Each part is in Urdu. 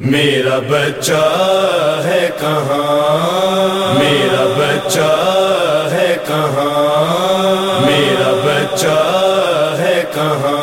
میرا بچہ ہے کہاں؟ میرا بچہ ہے کہاں؟ میرا بچہ ہے کہاں؟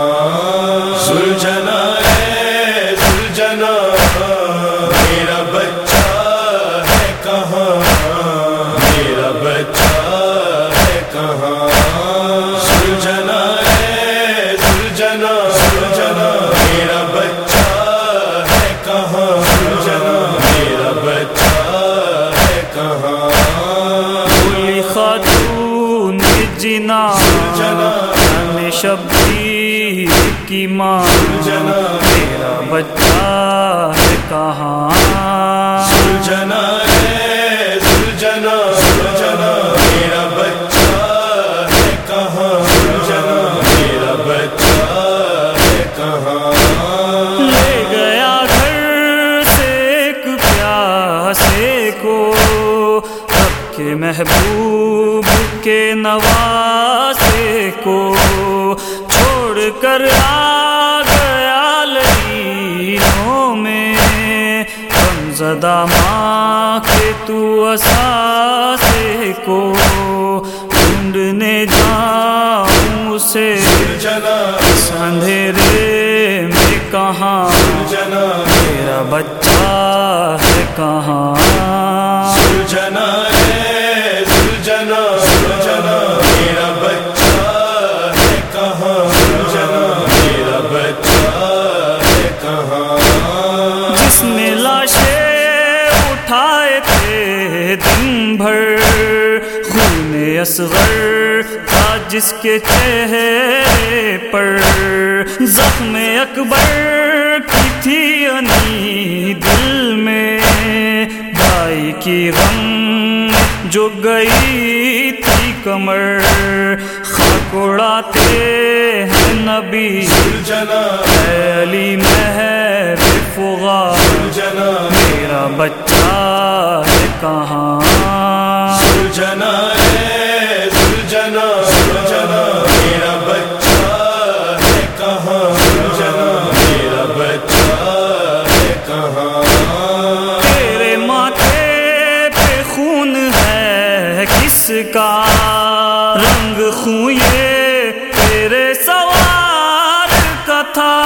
کی ماں جنا میرا بچہ ہے کہاں؟ سلجھنا ہے سلجھنا سلجھنا میرا بچہ ہے کہاں؟ سلجھنا میرا بچہ ہے کہاں؟ لے گیا گھر سے ایک پیاسے کو رب کے محبوب کے نواسے کو چھوڑ کر زدہ ماں کے تو اثاثے کو ڈھونڈنے جاؤں اسے۔ اس اندھیرے میں کہاں؟ میرا بچہ ہے کہاں؟ اصغر تھا جس کے چہرے پر زخم اکبر کی تھی انی دل میں، بھائی کی غم جو گئی تھی کمر۔ خاک اڑاتے ہیں نبی۔ علی مہر فغا۔ میرا بچہ ہے کہاں؟ سلجھنا کا رنگ خون یہ تیرے سوار کا تھا۔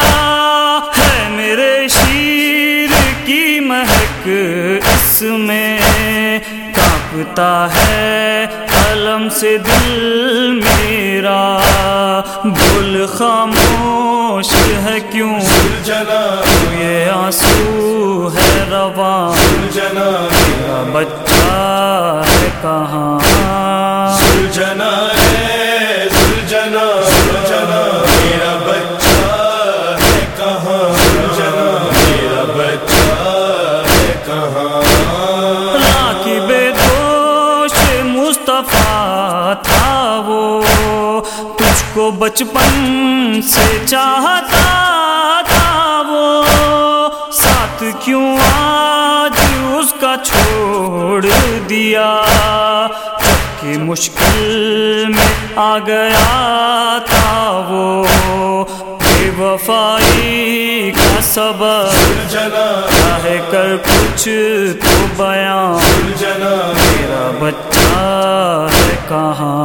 ہے میرے شیر کی مہک اس میں۔ کانپتا ہے قلم سے دل میرا۔ بول خاموش ہے کیوں؟ یہ آنسو ہے رواں۔ سلجھنا میرا بچہ ہے کہاں؟ بچپن سے چاہتا تھا وہ، ساتھ کیوں آج اس کا چھوڑ دیا؟ کہ مشکل میں آ گیا تھا وہ، بے وفائی سب چاہے کر کچھ تو بیان۔ جنا میرا بچہ ہے کہاں؟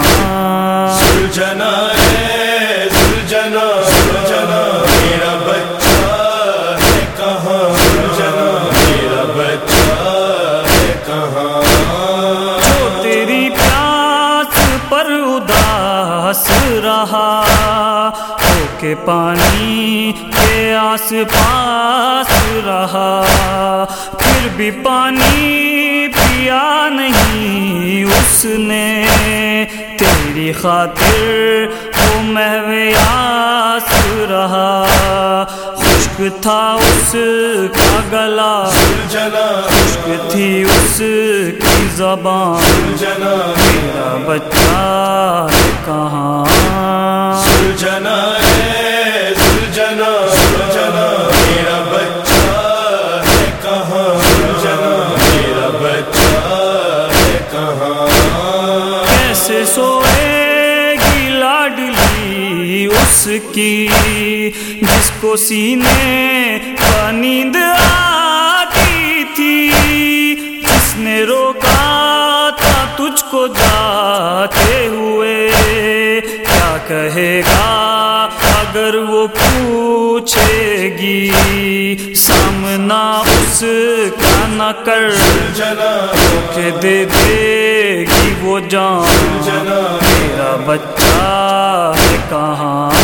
کے پانی کے آس پاس رہا، پھر بھی پانی پیا نہیں۔ اس نے تیری خاطر وہ محویاس رہا۔ خشک تھا اس کا گلا، خشک تھی اس کی زبان۔ میرا بچہ کہاں؟ سلجھنا کی جس کو سینے کا نیند آتی تھی، جس نے روکا تھا تجھ کو جاتے ہوئے۔ کیا کہے گا اگر وہ پوچھے گی؟ سامنا اس کا نہ کر۔ کے دے دے گی وہ جان۔ میرا بچہ ہے کہاں؟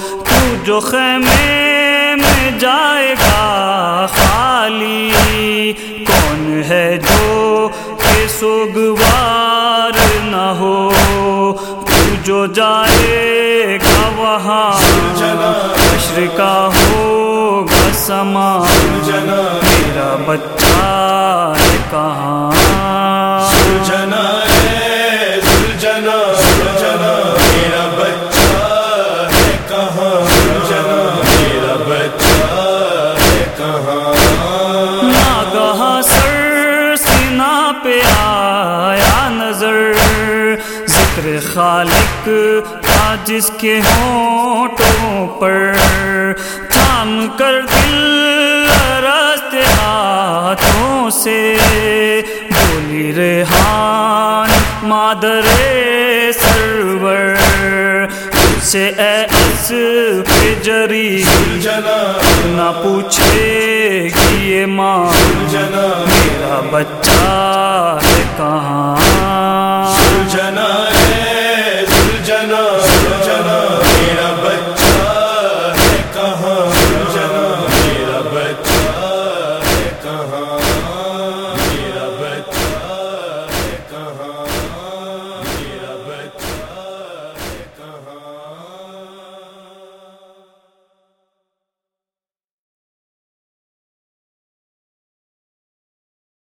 تو جو خیمے میں جائے گا خالی۔ کون ہے جو کہ سوگوار نہ ہو؟ تو جو جائے گا وہاں۔ حشر کا ہوگا سما۔ میرا بچہ کہاں؟ خالق، تھا جس کے ہونٹوں پر۔ تھام کر دل راستے ہاتھوں سے۔ بولی ریحان مادر سرور۔ سے اے اس پہ جری۔ نہ پوچھے گی یہ ماں جنا میرا بچہ ہے کہاں۔